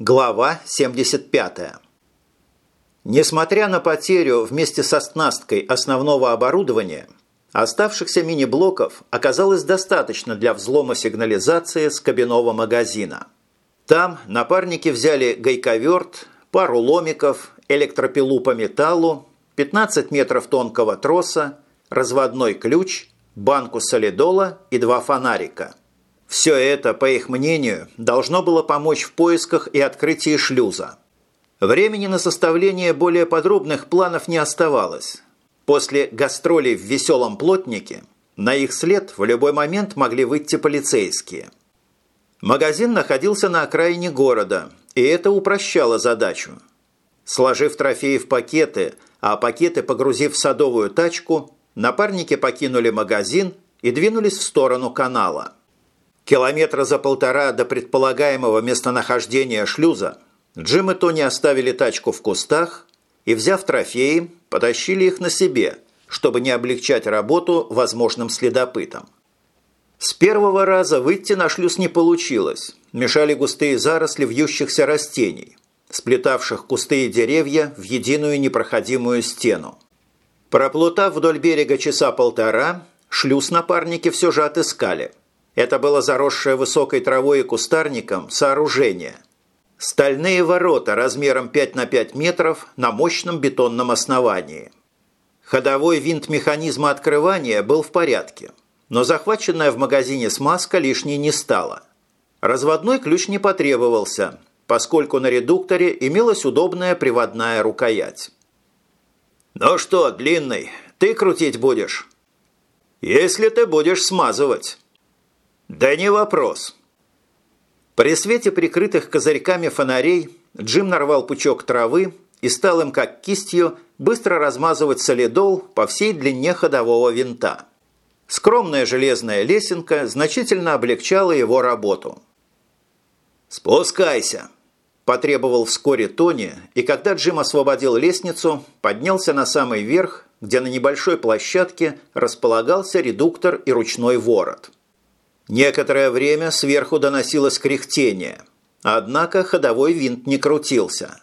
Глава 75. Несмотря на потерю вместе со снасткой основного оборудования, оставшихся мини-блоков оказалось достаточно для взлома сигнализации с кабинного магазина. Там напарники взяли гайковерт, пару ломиков, электропилу по металлу, 15 метров тонкого троса, разводной ключ, банку солидола и два фонарика. Все это, по их мнению, должно было помочь в поисках и открытии шлюза. Времени на составление более подробных планов не оставалось. После гастролей в «Веселом плотнике» на их след в любой момент могли выйти полицейские. Магазин находился на окраине города, и это упрощало задачу. Сложив трофеи в пакеты, а пакеты погрузив в садовую тачку, напарники покинули магазин и двинулись в сторону канала. Километра за полтора до предполагаемого местонахождения шлюза Джим и Тони оставили тачку в кустах и, взяв трофеи, потащили их на себе, чтобы не облегчать работу возможным следопытам. С первого раза выйти на шлюз не получилось. Мешали густые заросли вьющихся растений, сплетавших кусты и деревья в единую непроходимую стену. Проплутав вдоль берега часа полтора, шлюз напарники все же отыскали. Это было заросшее высокой травой и кустарником сооружение. Стальные ворота размером 5 на 5 метров на мощном бетонном основании. Ходовой винт механизма открывания был в порядке, но захваченная в магазине смазка лишней не стала. Разводной ключ не потребовался, поскольку на редукторе имелась удобная приводная рукоять. «Ну что, длинный, ты крутить будешь?» «Если ты будешь смазывать». «Да не вопрос». При свете прикрытых козырьками фонарей Джим нарвал пучок травы и стал им, как кистью, быстро размазывать солидол по всей длине ходового винта. Скромная железная лесенка значительно облегчала его работу. «Спускайся!» – потребовал вскоре Тони, и когда Джим освободил лестницу, поднялся на самый верх, где на небольшой площадке располагался редуктор и ручной ворот – Некоторое время сверху доносилось кряхтение, однако ходовой винт не крутился.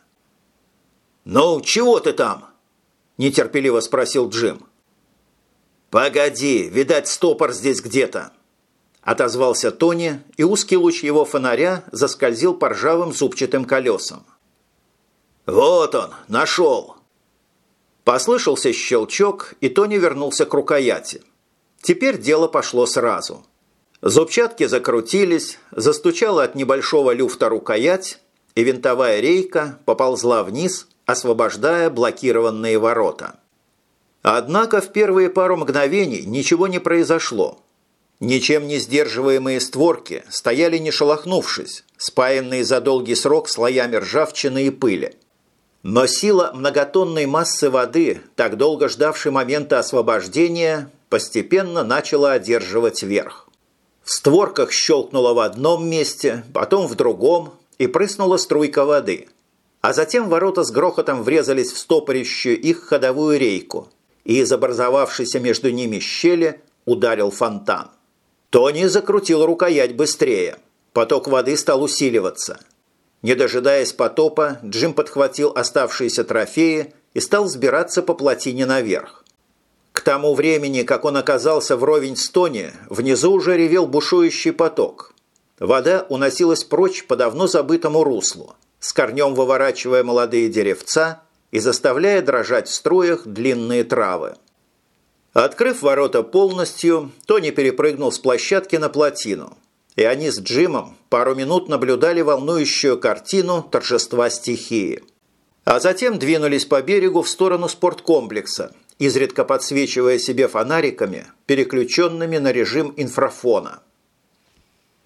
«Ну, чего ты там?» – нетерпеливо спросил Джим. «Погоди, видать, стопор здесь где-то», – отозвался Тони, и узкий луч его фонаря заскользил по ржавым зубчатым колесам. «Вот он, нашел!» Послышался щелчок, и Тони вернулся к рукояти. Теперь дело пошло сразу – Зубчатки закрутились, застучала от небольшого люфта рукоять, и винтовая рейка поползла вниз, освобождая блокированные ворота. Однако в первые пару мгновений ничего не произошло. Ничем не сдерживаемые створки стояли не шелохнувшись, спаянные за долгий срок слоями ржавчины и пыли. Но сила многотонной массы воды, так долго ждавшей момента освобождения, постепенно начала одерживать верх. В створках щелкнуло в одном месте, потом в другом, и прыснула струйка воды. А затем ворота с грохотом врезались в стопорящую их ходовую рейку, и из образовавшейся между ними щели ударил фонтан. Тони закрутил рукоять быстрее. Поток воды стал усиливаться. Не дожидаясь потопа, Джим подхватил оставшиеся трофеи и стал взбираться по плотине наверх. К тому времени, как он оказался вровень с Тони, внизу уже ревел бушующий поток. Вода уносилась прочь по давно забытому руслу, с корнем выворачивая молодые деревца и заставляя дрожать в струях длинные травы. Открыв ворота полностью, Тони перепрыгнул с площадки на плотину, и они с Джимом пару минут наблюдали волнующую картину торжества стихии. А затем двинулись по берегу в сторону спорткомплекса, изредка подсвечивая себе фонариками, переключенными на режим инфрафона.